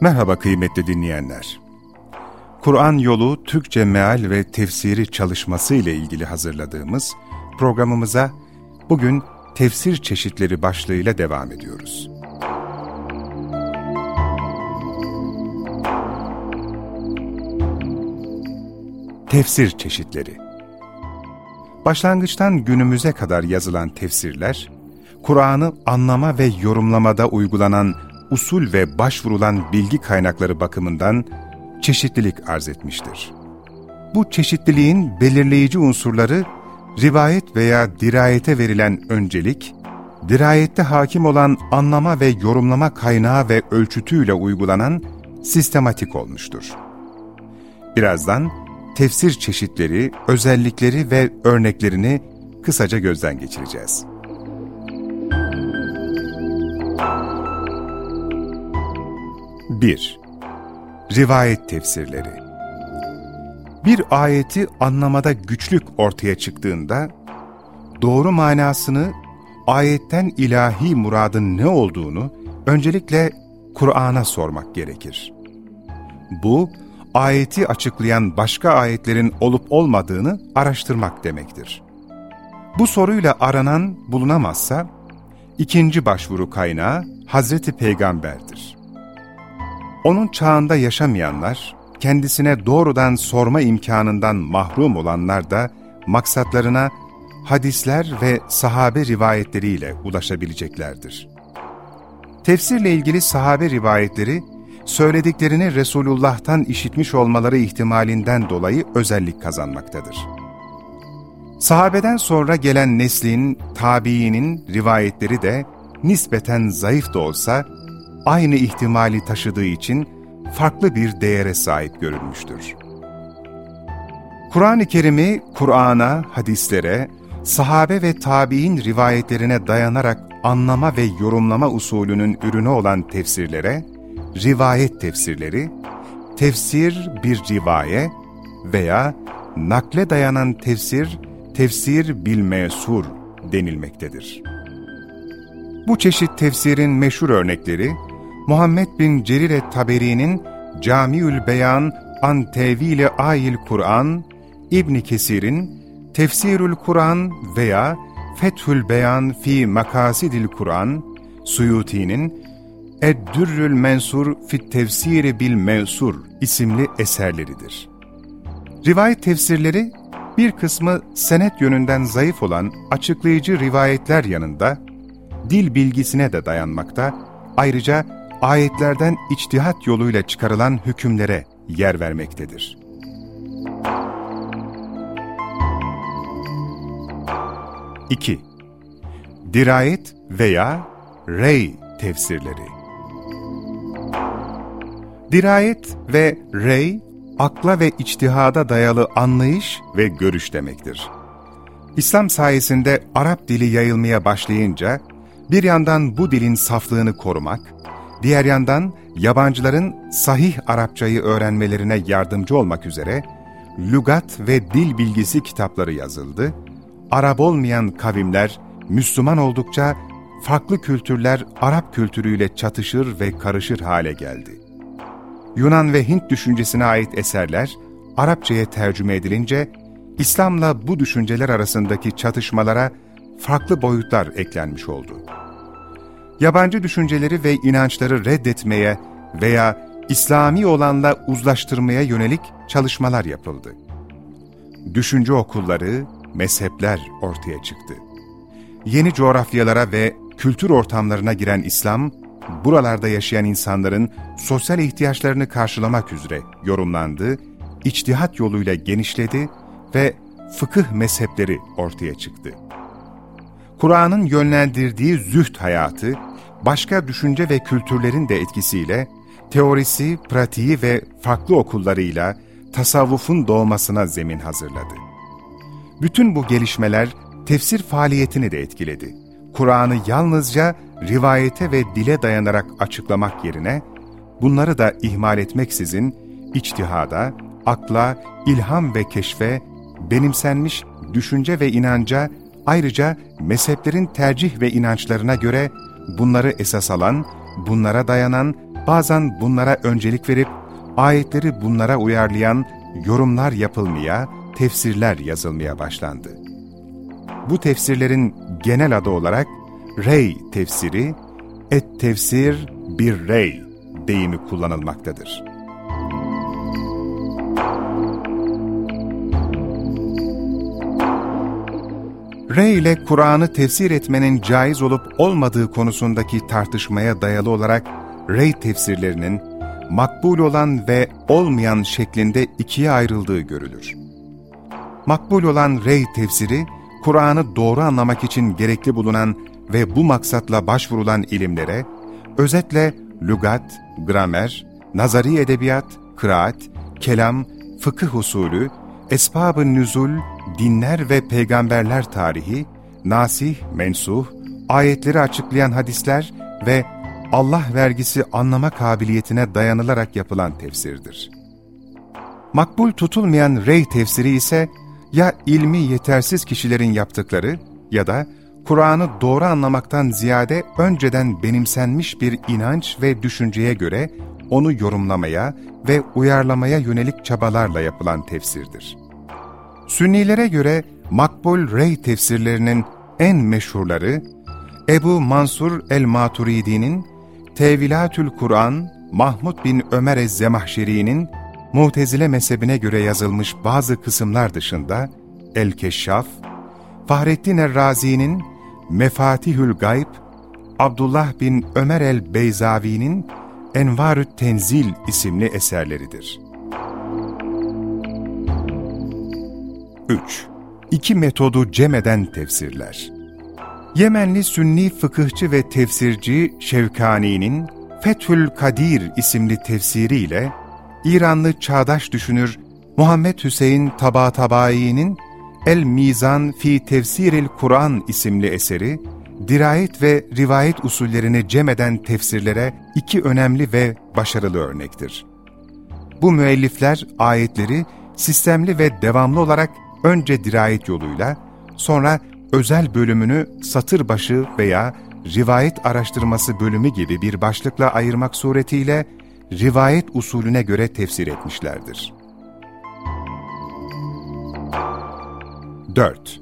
Merhaba kıymetli dinleyenler. Kur'an yolu Türkçe meal ve tefsiri çalışması ile ilgili hazırladığımız programımıza bugün tefsir çeşitleri başlığıyla devam ediyoruz. Tefsir çeşitleri Başlangıçtan günümüze kadar yazılan tefsirler, Kur'an'ı anlama ve yorumlamada uygulanan usul ve başvurulan bilgi kaynakları bakımından çeşitlilik arz etmiştir. Bu çeşitliliğin belirleyici unsurları rivayet veya dirayete verilen öncelik, dirayette hakim olan anlama ve yorumlama kaynağı ve ölçütüyle uygulanan sistematik olmuştur. Birazdan tefsir çeşitleri, özellikleri ve örneklerini kısaca gözden geçireceğiz. 1. Rivayet tefsirleri Bir ayeti anlamada güçlük ortaya çıktığında, doğru manasını, ayetten ilahi muradın ne olduğunu öncelikle Kur'an'a sormak gerekir. Bu, ayeti açıklayan başka ayetlerin olup olmadığını araştırmak demektir. Bu soruyla aranan bulunamazsa, ikinci başvuru kaynağı Hazreti Peygamber'dir. Onun çağında yaşamayanlar, kendisine doğrudan sorma imkanından mahrum olanlar da maksatlarına hadisler ve sahabe rivayetleriyle ulaşabileceklerdir. Tefsirle ilgili sahabe rivayetleri, söylediklerini Resulullah'tan işitmiş olmaları ihtimalinden dolayı özellik kazanmaktadır. Sahabeden sonra gelen neslin, tabiinin rivayetleri de nispeten zayıf da olsa, aynı ihtimali taşıdığı için farklı bir değere sahip görülmüştür. Kur'an-ı Kerim'i Kur'an'a, hadislere, sahabe ve tabi'in rivayetlerine dayanarak anlama ve yorumlama usulünün ürünü olan tefsirlere, rivayet tefsirleri, tefsir bir rivaye veya nakle dayanan tefsir, tefsir bil mesur denilmektedir. Bu çeşit tefsirin meşhur örnekleri, Muhammed bin Cerir Taberi'nin Camiül Beyan an Tevil-i Ayil Kur'an, İbn Kesir'in Tefsirül Kur'an veya Fethül Beyan fi Makasidil Kur'an, Suyuti'nin Eddürrül Mensur fit Tefsiri bil Mensur isimli eserleridir. Rivayet tefsirleri bir kısmı senet yönünden zayıf olan açıklayıcı rivayetler yanında dil bilgisine de dayanmakta, ayrıca ayetlerden içtihat yoluyla çıkarılan hükümlere yer vermektedir. İki, Dirayet veya rey tefsirleri Dirayet ve rey, akla ve içtihada dayalı anlayış ve görüş demektir. İslam sayesinde Arap dili yayılmaya başlayınca, bir yandan bu dilin saflığını korumak, Diğer yandan yabancıların sahih Arapçayı öğrenmelerine yardımcı olmak üzere lügat ve dil bilgisi kitapları yazıldı. Arap olmayan kavimler Müslüman oldukça farklı kültürler Arap kültürüyle çatışır ve karışır hale geldi. Yunan ve Hint düşüncesine ait eserler Arapçaya tercüme edilince İslam'la bu düşünceler arasındaki çatışmalara farklı boyutlar eklenmiş oldu yabancı düşünceleri ve inançları reddetmeye veya İslami olanla uzlaştırmaya yönelik çalışmalar yapıldı. Düşünce okulları, mezhepler ortaya çıktı. Yeni coğrafyalara ve kültür ortamlarına giren İslam, buralarda yaşayan insanların sosyal ihtiyaçlarını karşılamak üzere yorumlandı, içtihat yoluyla genişledi ve fıkıh mezhepleri ortaya çıktı. Kur'an'ın yönlendirdiği zühd hayatı, başka düşünce ve kültürlerin de etkisiyle teorisi, pratiği ve farklı okullarıyla tasavvufun doğmasına zemin hazırladı. Bütün bu gelişmeler tefsir faaliyetini de etkiledi. Kur'an'ı yalnızca rivayete ve dile dayanarak açıklamak yerine, bunları da ihmal etmeksizin içtihada, akla, ilham ve keşfe, benimsenmiş düşünce ve inanca, ayrıca mezheplerin tercih ve inançlarına göre bunları esas alan, bunlara dayanan, bazen bunlara öncelik verip, ayetleri bunlara uyarlayan yorumlar yapılmaya, tefsirler yazılmaya başlandı. Bu tefsirlerin genel adı olarak Rey tefsiri, et tefsir bir rey deyimi kullanılmaktadır. Rey ile Kur'an'ı tefsir etmenin caiz olup olmadığı konusundaki tartışmaya dayalı olarak Rey tefsirlerinin makbul olan ve olmayan şeklinde ikiye ayrıldığı görülür. Makbul olan Rey tefsiri, Kur'an'ı doğru anlamak için gerekli bulunan ve bu maksatla başvurulan ilimlere, özetle lügat, gramer, nazari edebiyat, kıraat, kelam, fıkıh usulü, esbab-ı nüzul, dinler ve peygamberler tarihi, nasih, mensuh, ayetleri açıklayan hadisler ve Allah vergisi anlama kabiliyetine dayanılarak yapılan tefsirdir. Makbul tutulmayan rey tefsiri ise ya ilmi yetersiz kişilerin yaptıkları ya da Kur'an'ı doğru anlamaktan ziyade önceden benimsenmiş bir inanç ve düşünceye göre onu yorumlamaya ve uyarlamaya yönelik çabalarla yapılan tefsirdir. Sünnilere göre makbul rey tefsirlerinin en meşhurları, Ebu Mansur el-Maturidi'nin Tevilatül Kur'an, Mahmud bin Ömer ez-Zemahşeri'nin Mutezile mezhebine göre yazılmış bazı kısımlar dışında El-Keşşaf, Fahrettin er-Razi'nin Mefatihül Gayb, Abdullah bin Ömer el-Beyzavi'nin Envarü't Tenzil isimli eserleridir. 3. İki metodu cem eden tefsirler Yemenli Sünni fıkıhçı ve tefsirci Şevkani'nin Fethül Kadir isimli tefsiriyle İranlı çağdaş düşünür Muhammed Hüseyin Tabatabayi'nin El Mizan fi Tefsiril Kur'an isimli eseri, dirayet ve rivayet usullerini cem eden tefsirlere iki önemli ve başarılı örnektir. Bu müellifler ayetleri sistemli ve devamlı olarak önce dirayet yoluyla, sonra özel bölümünü satır başı veya rivayet araştırması bölümü gibi bir başlıkla ayırmak suretiyle rivayet usulüne göre tefsir etmişlerdir. 4.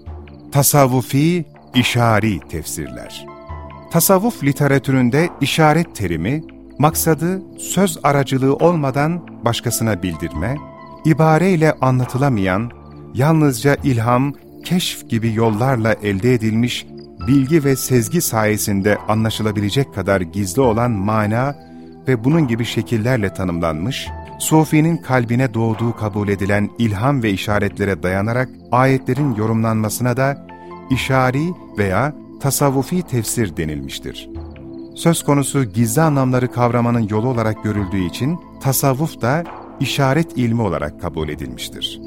Tasavvufi işari tefsirler Tasavvuf literatüründe işaret terimi, maksadı söz aracılığı olmadan başkasına bildirme, ibareyle anlatılamayan, yalnızca ilham, keşf gibi yollarla elde edilmiş bilgi ve sezgi sayesinde anlaşılabilecek kadar gizli olan mana ve bunun gibi şekillerle tanımlanmış, Sufi'nin kalbine doğduğu kabul edilen ilham ve işaretlere dayanarak ayetlerin yorumlanmasına da işari veya tasavvufi tefsir denilmiştir. Söz konusu gizli anlamları kavramanın yolu olarak görüldüğü için tasavvuf da işaret ilmi olarak kabul edilmiştir.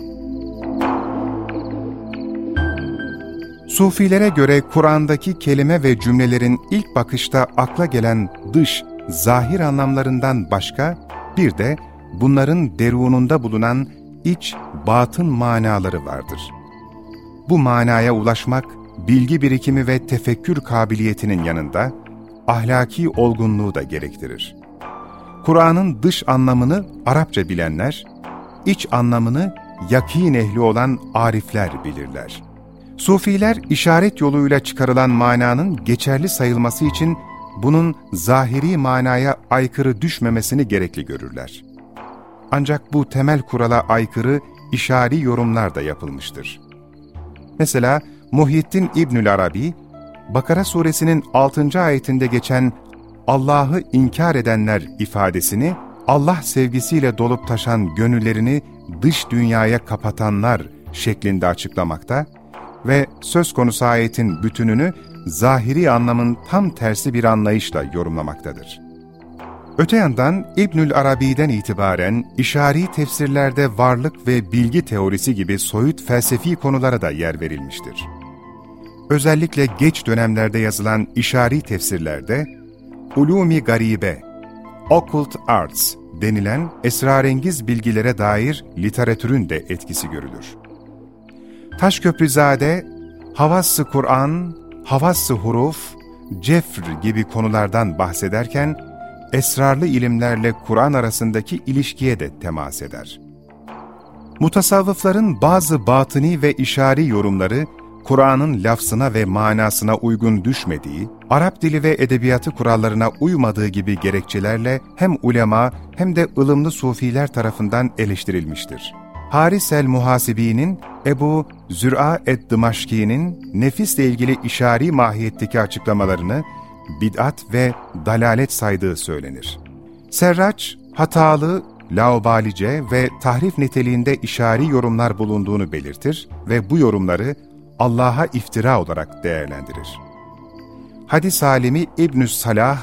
Sufilere göre Kur'an'daki kelime ve cümlelerin ilk bakışta akla gelen dış, zahir anlamlarından başka, bir de bunların derununda bulunan iç, batın manaları vardır. Bu manaya ulaşmak, bilgi birikimi ve tefekkür kabiliyetinin yanında, ahlaki olgunluğu da gerektirir. Kur'an'ın dış anlamını Arapça bilenler, iç anlamını yakin ehli olan arifler bilirler. Sufiler işaret yoluyla çıkarılan mananın geçerli sayılması için bunun zahiri manaya aykırı düşmemesini gerekli görürler. Ancak bu temel kurala aykırı işari yorumlar da yapılmıştır. Mesela Muhyiddin İbnül Arabi, Bakara suresinin 6. ayetinde geçen Allah'ı inkar edenler ifadesini Allah sevgisiyle dolup taşan gönüllerini dış dünyaya kapatanlar şeklinde açıklamakta ve söz konusu ayetin bütününü zahiri anlamın tam tersi bir anlayışla yorumlamaktadır. Öte yandan İbnül Arabi'den itibaren işari tefsirlerde varlık ve bilgi teorisi gibi soyut felsefi konulara da yer verilmiştir. Özellikle geç dönemlerde yazılan işari tefsirlerde, ulumi garibe, occult arts denilen esrarengiz bilgilere dair literatürün de etkisi görülür. Taşköprüzade, Havas-ı Kur'an, Havas-ı Huruf, Cefr gibi konulardan bahsederken, esrarlı ilimlerle Kur'an arasındaki ilişkiye de temas eder. Mutasavvıfların bazı batıni ve işari yorumları, Kur'an'ın lafzına ve manasına uygun düşmediği, Arap dili ve edebiyatı kurallarına uymadığı gibi gerekçelerle hem ulema hem de ılımlı sufiler tarafından eleştirilmiştir. Haris el-Muhasibi'nin Ebu Zür'a ed-Dımaşki'nin nefisle ilgili işari mahiyetteki açıklamalarını bid'at ve dalalet saydığı söylenir. Serraç, hatalı, laubalice ve tahrif niteliğinde işari yorumlar bulunduğunu belirtir ve bu yorumları Allah'a iftira olarak değerlendirir. Hadis alimi İbn-i Salah,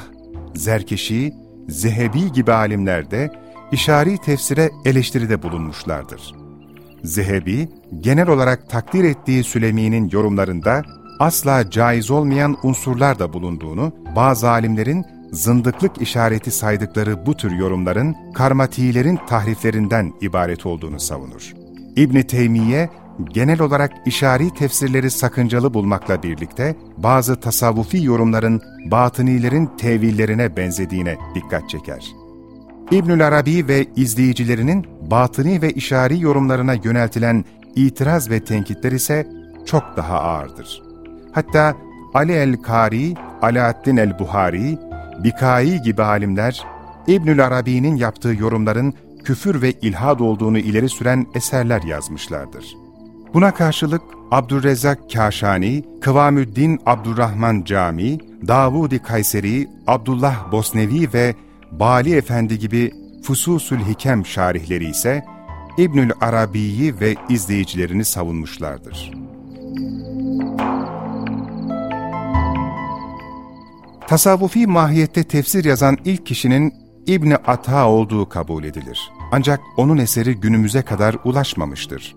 Zerkeşi, Zehebi gibi alimler de işari tefsire eleştiride bulunmuşlardır. Zehebi, genel olarak takdir ettiği Sülemi'nin yorumlarında asla caiz olmayan unsurlar da bulunduğunu, bazı alimlerin zındıklık işareti saydıkları bu tür yorumların karmatilerin tahriflerinden ibaret olduğunu savunur. İbn Teymiye, genel olarak işari tefsirleri sakıncalı bulmakla birlikte, bazı tasavvufi yorumların batınilerin tevillerine benzediğine dikkat çeker. İbnül Arabi ve izleyicilerinin batıni ve işari yorumlarına yöneltilen itiraz ve tenkitler ise çok daha ağırdır. Hatta Ali el-Kari, Alaaddin el-Buhari, Bikai gibi alimler, İbnül Arabi'nin yaptığı yorumların küfür ve ilhad olduğunu ileri süren eserler yazmışlardır. Buna karşılık Abdurrezzak Kaşani, Kıvamüddin Abdurrahman Cami, Davud-i Kayseri, Abdullah Bosnevi ve Bali Efendi gibi Fususül Hikem şarihleri ise İbnül Arabi'yi ve izleyicilerini savunmuşlardır. Tasavvufi mahiyette tefsir yazan ilk kişinin İbni Ata olduğu kabul edilir. Ancak onun eseri günümüze kadar ulaşmamıştır.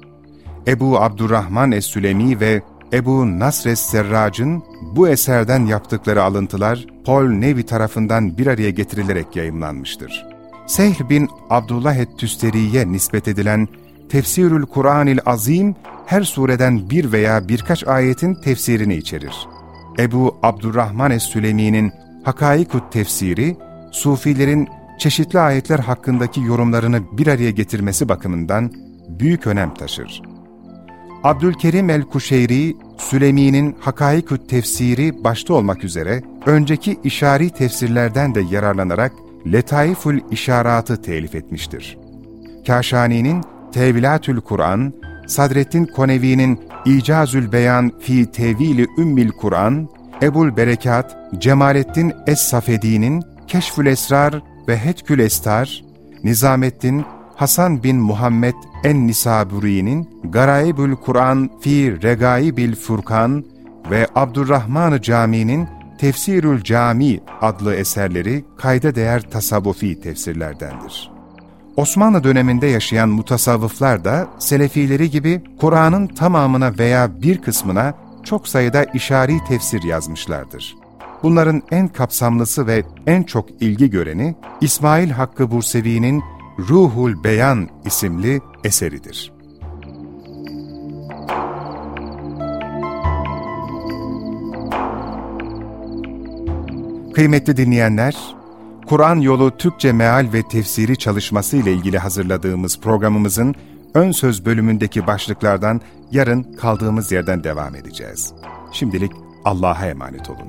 Ebu Abdurrahman Es-Sülemi ve Ebu Nasr Es-Serrac'ın bu eserden yaptıkları alıntılar Paul Nevi tarafından bir araya getirilerek yayımlanmıştır. Sehl bin Abdullah et-Tüsteri'ye nispet edilen Tefsirül Kur'anil Azim her sureden bir veya birkaç ayetin tefsirini içerir. Ebu Abdurrahman Es-Sülemi'nin Hakaikut tefsiri, Sufilerin çeşitli ayetler hakkındaki yorumlarını bir araya getirmesi bakımından büyük önem taşır. Abdülkerim el-Kuşeyri, Sülemi'nin Hakaikut tefsiri başta olmak üzere önceki işari tefsirlerden de yararlanarak Letaiful İşaratı telif etmiştir. Kaşani'nin Tevilatül Kur'an, Sadrettin Konevi'nin İcazül Beyan fi Tevili Ümmil Kur'an, Ebul Berekat, Cemalettin Es-Safedi'nin Keşfül Esrar ve Hetkül Estar, Nizamettin Hasan bin Muhammed en-Nisaburi'nin Garaibül Kur'an fi Regaibil Furkan ve Abdurrahman Cami'nin Tefsirül Cami adlı eserleri kayda değer tasavvufi tefsirlerdendir. Osmanlı döneminde yaşayan mutasavvıflar da Selefileri gibi Kur'an'ın tamamına veya bir kısmına çok sayıda işari tefsir yazmışlardır. Bunların en kapsamlısı ve en çok ilgi göreni İsmail Hakkı Bursevi'nin Ruhul Beyan isimli eseridir. Kıymetli dinleyenler, Kur'an yolu Türkçe meal ve tefsiri çalışması ile ilgili hazırladığımız programımızın ön söz bölümündeki başlıklardan yarın kaldığımız yerden devam edeceğiz. Şimdilik Allah'a emanet olun.